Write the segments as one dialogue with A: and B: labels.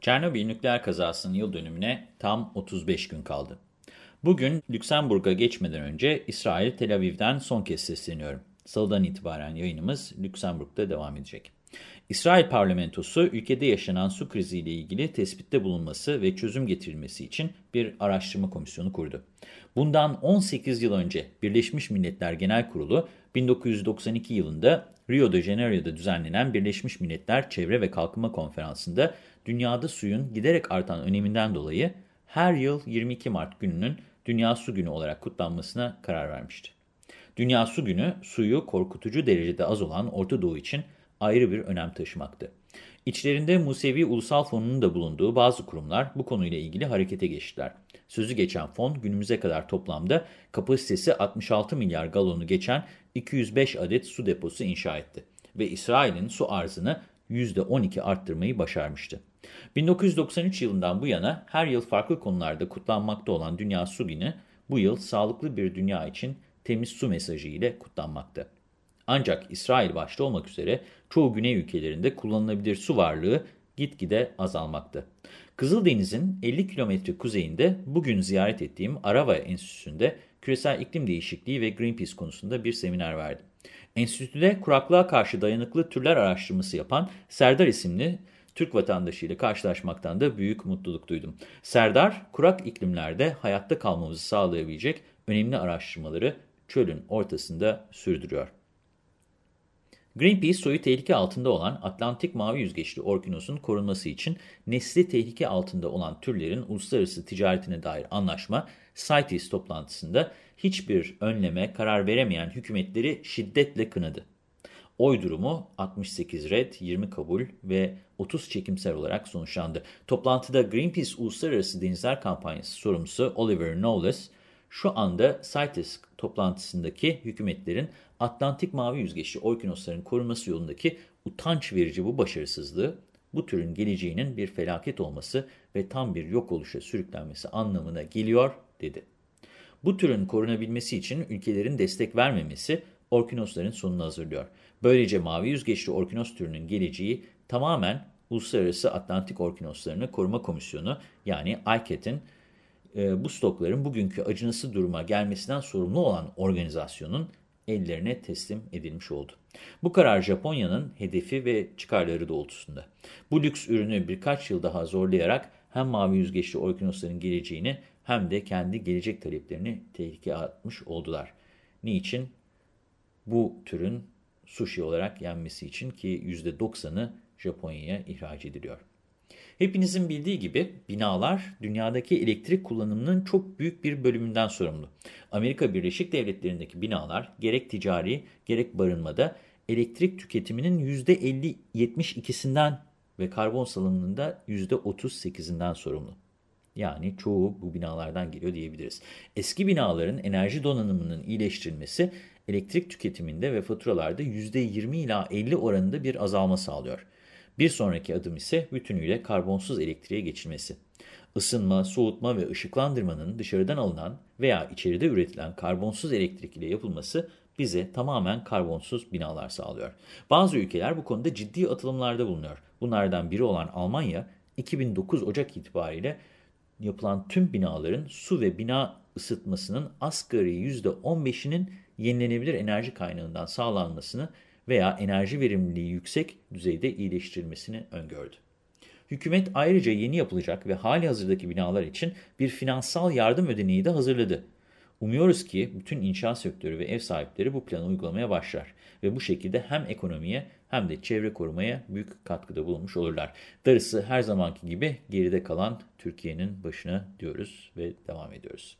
A: Çernobil nükleer kazasının yıl dönümüne tam 35 gün kaldı. Bugün Lüksemburg'a geçmeden önce İsrail Tel Aviv'den son kez sesleniyorum. Salıdan itibaren yayınımız Lüksemburg'da devam edecek. İsrail parlamentosu ülkede yaşanan su kriziyle ilgili tespitte bulunması ve çözüm getirilmesi için bir araştırma komisyonu kurdu. Bundan 18 yıl önce Birleşmiş Milletler Genel Kurulu 1992 yılında Rio de Janeiro'da düzenlenen Birleşmiş Milletler Çevre ve Kalkınma Konferansı'nda dünyada suyun giderek artan öneminden dolayı her yıl 22 Mart gününün Dünya Su Günü olarak kutlanmasına karar vermişti. Dünya Su Günü, suyu korkutucu derecede az olan Orta Doğu için ayrı bir önem taşımaktı. İçlerinde Musevi Ulusal Fonu'nun da bulunduğu bazı kurumlar bu konuyla ilgili harekete geçtiler. Sözü geçen fon günümüze kadar toplamda kapasitesi 66 milyar galonu geçen 205 adet su deposu inşa etti ve İsrail'in su arzını %12 arttırmayı başarmıştı. 1993 yılından bu yana her yıl farklı konularda kutlanmakta olan Dünya Su Günü bu yıl sağlıklı bir dünya için temiz su mesajı ile kutlanmakta. Ancak İsrail başta olmak üzere çoğu güney ülkelerinde kullanılabilir su varlığı gitgide azalmakta. Kızıldeniz'in 50 kilometre kuzeyinde bugün ziyaret ettiğim Arava Enstitüsü'nde küresel iklim değişikliği ve Greenpeace konusunda bir seminer verdim. Enstitüde kuraklığa karşı dayanıklı türler araştırması yapan Serdar isimli Türk vatandaşıyla karşılaşmaktan da büyük mutluluk duydum. Serdar, kurak iklimlerde hayatta kalmamızı sağlayabilecek önemli araştırmaları çölün ortasında sürdürüyor. Greenpeace soyu tehlike altında olan Atlantik mavi yüzgeçli orkinosun korunması için nesli tehlike altında olan türlerin uluslararası ticaretine dair anlaşma CITES toplantısında hiçbir önleme karar veremeyen hükümetleri şiddetle kınadı. Oy durumu 68 red, 20 kabul ve 30 çekimser olarak sonuçlandı. Toplantıda Greenpeace Uluslararası Denizler Kampanyası sorumlusu Oliver Knowles, şu anda CITES toplantısındaki hükümetlerin Atlantik mavi yüzgeçli orkinosların korunması yolundaki utanç verici bu başarısızlığı, bu türün geleceğinin bir felaket olması ve tam bir yok oluşa sürüklenmesi anlamına geliyor, dedi. Bu türün korunabilmesi için ülkelerin destek vermemesi orkinosların sonunu hazırlıyor. Böylece mavi yüzgeçli orkinos türünün geleceği tamamen Uluslararası Atlantik Orkinoslarını Koruma Komisyonu yani ICAT'in e, bu stokların bugünkü acınası duruma gelmesinden sorumlu olan organizasyonun ellerine teslim edilmiş oldu. Bu karar Japonya'nın hedefi ve çıkarları doğrultusunda. Bu lüks ürünü birkaç yıl daha zorlayarak hem mavi yüzgeçli orkinosların geleceğini hem de kendi gelecek taleplerini tehlikeye atmış oldular. Niçin? Bu türün sushi olarak yenmesi için ki %90'ı Japonya'ya ihraç ediliyor. Hepinizin bildiği gibi binalar dünyadaki elektrik kullanımının çok büyük bir bölümünden sorumlu. Amerika Birleşik Devletleri'ndeki binalar gerek ticari gerek barınmada elektrik tüketiminin %50-72'sinden ve karbon salınımında %38'inden sorumlu. Yani çoğu bu binalardan geliyor diyebiliriz. Eski binaların enerji donanımının iyileştirilmesi elektrik tüketiminde ve faturalarda %20 ila 50 oranında bir azalma sağlıyor. Bir sonraki adım ise bütünüyle karbonsuz elektriğe geçilmesi. Isınma, soğutma ve ışıklandırmanın dışarıdan alınan veya içeride üretilen karbonsuz elektrik ile yapılması bize tamamen karbonsuz binalar sağlıyor. Bazı ülkeler bu konuda ciddi atılımlarda bulunuyor. Bunlardan biri olan Almanya, 2009 Ocak itibariyle yapılan tüm binaların su ve bina ısıtmasının asgari %15'inin yenilenebilir enerji kaynağından sağlanmasını veya enerji verimliliği yüksek düzeyde iyileştirilmesini öngördü. Hükümet ayrıca yeni yapılacak ve hali hazırdaki binalar için bir finansal yardım ödeneği de hazırladı. Umuyoruz ki bütün inşaat sektörü ve ev sahipleri bu planı uygulamaya başlar ve bu şekilde hem ekonomiye hem de çevre korumaya büyük katkıda bulunmuş olurlar. Darısı her zamanki gibi geride kalan Türkiye'nin başına diyoruz ve devam ediyoruz.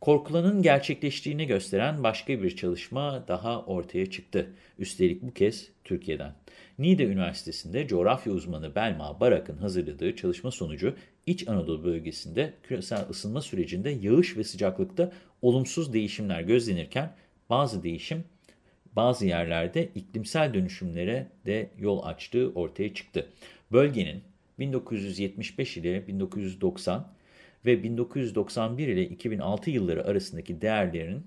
A: Korkulanın gerçekleştiğini gösteren başka bir çalışma daha ortaya çıktı. Üstelik bu kez Türkiye'den. Niğde Üniversitesi'nde coğrafya uzmanı Belma Barak'ın hazırladığı çalışma sonucu İç Anadolu bölgesinde küresel ısınma sürecinde yağış ve sıcaklıkta olumsuz değişimler gözlenirken bazı değişim bazı yerlerde iklimsel dönüşümlere de yol açtığı ortaya çıktı. Bölgenin 1975 ile 1990 ve 1991 ile 2006 yılları arasındaki değerlerin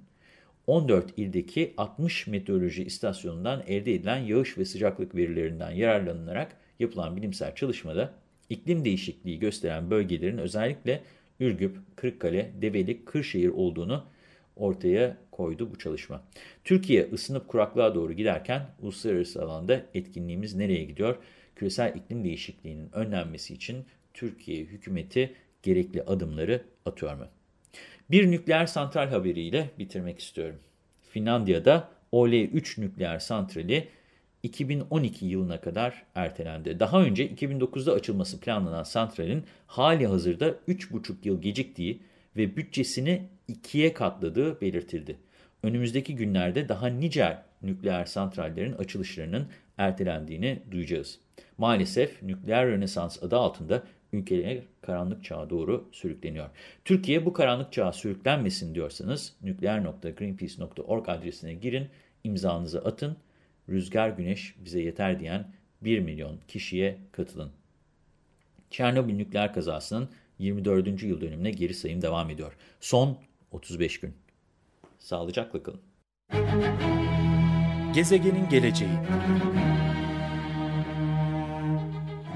A: 14 ildeki 60 meteoroloji istasyonundan elde edilen yağış ve sıcaklık verilerinden yararlanılarak yapılan bilimsel çalışmada iklim değişikliği gösteren bölgelerin özellikle Ürgüp, Kırıkkale, Develi, Kırşehir olduğunu ortaya koydu bu çalışma. Türkiye ısınıp kuraklığa doğru giderken uluslararası alanda etkinliğimiz nereye gidiyor? Küresel iklim değişikliğinin önlenmesi için Türkiye hükümeti gerekli adımları atıyor mu? Bir nükleer santral haberiyle bitirmek istiyorum. Finlandiya'da OL3 nükleer santrali 2012 yılına kadar ertelendi. Daha önce 2009'da açılması planlanan santralin hali hazırda 3,5 yıl geciktiği ve bütçesini ikiye katladığı belirtildi. Önümüzdeki günlerde daha nice nükleer santrallerin açılışlarının ertelendiğini duyacağız. Maalesef nükleer rönesans adı altında ülkeler karanlık çağa doğru sürükleniyor. Türkiye bu karanlık çağa sürüklenmesin diyorsanız nükleer.greenpeace.org adresine girin, imzanızı atın, rüzgar güneş bize yeter diyen 1 milyon kişiye katılın. Çernobil nükleer kazasının 24. yıl dönümüne geri sayım devam ediyor. Son 35 gün. Sağlıcakla kalın.
B: Gezegenin geleceği